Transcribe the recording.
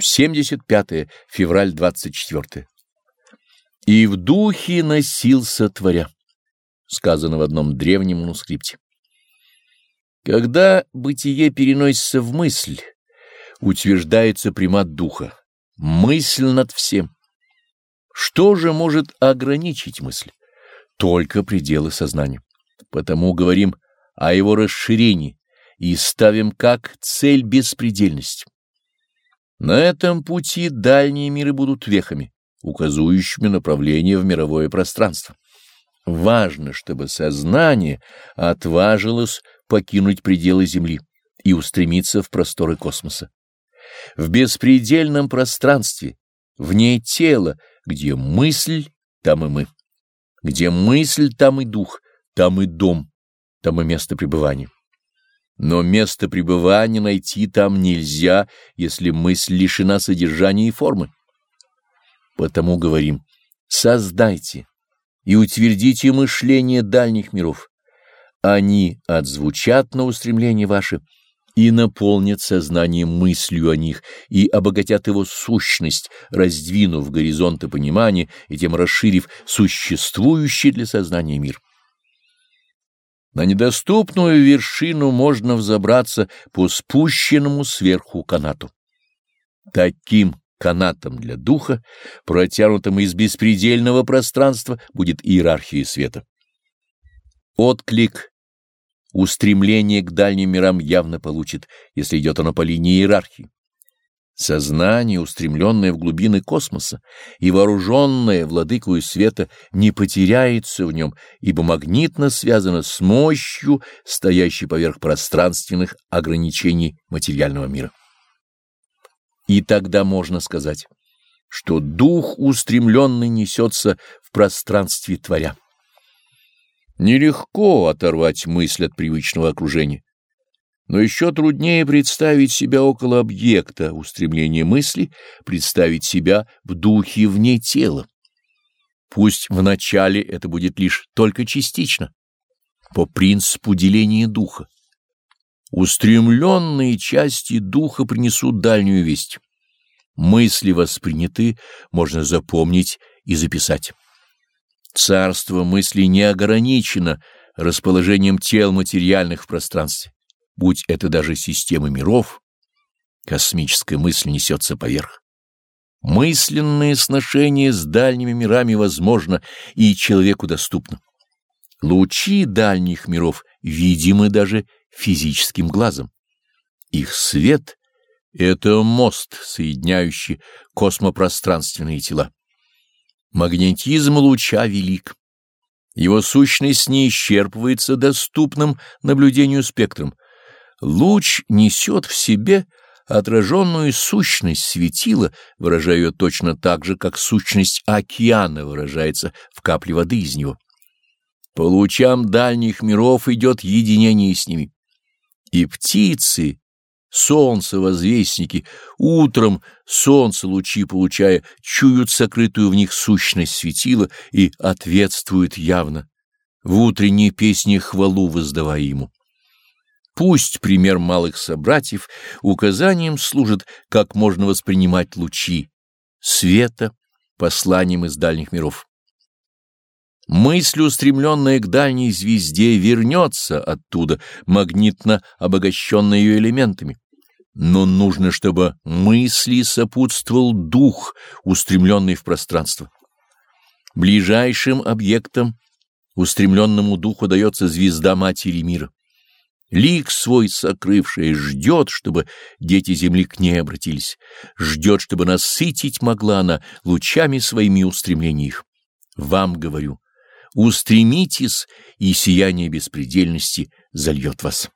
75 февраль 24. «И в духе носился творя», сказано в одном древнем манускрипте. Когда бытие переносится в мысль, утверждается примат духа, мысль над всем. Что же может ограничить мысль? Только пределы сознания. Потому говорим о его расширении и ставим как цель беспредельность. На этом пути дальние миры будут вехами, указывающими направление в мировое пространство. Важно, чтобы сознание отважилось покинуть пределы Земли и устремиться в просторы космоса. В беспредельном пространстве, вне тела, где мысль, там и мы. Где мысль, там и дух, там и дом, там и место пребывания. Но место пребывания найти там нельзя, если мысль лишена содержания и формы. Потому говорим, создайте и утвердите мышление дальних миров. Они отзвучат на устремление ваше и наполнят сознание мыслью о них и обогатят его сущность, раздвинув горизонты понимания и тем расширив существующий для сознания мир. На недоступную вершину можно взобраться по спущенному сверху канату. Таким канатом для духа, протянутым из беспредельного пространства, будет иерархия света. Отклик, устремление к дальним мирам явно получит, если идет оно по линии иерархии. Сознание, устремленное в глубины космоса и вооруженное владыкою света, не потеряется в нем, ибо магнитно связано с мощью, стоящей поверх пространственных ограничений материального мира. И тогда можно сказать, что дух устремленный несется в пространстве творя. Нелегко оторвать мысль от привычного окружения. Но еще труднее представить себя около объекта устремления мысли, представить себя в духе вне тела. Пусть вначале это будет лишь только частично, по принципу деления духа. Устремленные части духа принесут дальнюю весть. Мысли восприняты, можно запомнить и записать. Царство мысли не ограничено расположением тел материальных в пространстве будь это даже система миров, космическая мысль несется поверх. Мысленное сношение с дальними мирами возможно и человеку доступно. Лучи дальних миров видимы даже физическим глазом. Их свет — это мост, соединяющий космопространственные тела. Магнетизм луча велик. Его сущность не исчерпывается доступным наблюдению спектром, Луч несет в себе отраженную сущность светила, выражая ее точно так же, как сущность океана выражается в капле воды из него. По лучам дальних миров идет единение с ними. И птицы, солнце-возвестники, утром солнце лучи получая, чуют сокрытую в них сущность светила и ответствуют явно, в утренней песне хвалу воздавая ему. Пусть пример малых собратьев указанием служит, как можно воспринимать лучи света посланием из дальних миров. Мысль, устремленная к дальней звезде, вернется оттуда, магнитно обогащенная ее элементами. Но нужно, чтобы мысли сопутствовал дух, устремленный в пространство. Ближайшим объектом, устремленному духу, дается звезда Матери Мира. Лик свой сокрывший ждет, чтобы дети земли к ней обратились, ждет, чтобы насытить могла она лучами своими устремлений их. Вам говорю, устремитесь, и сияние беспредельности зальет вас.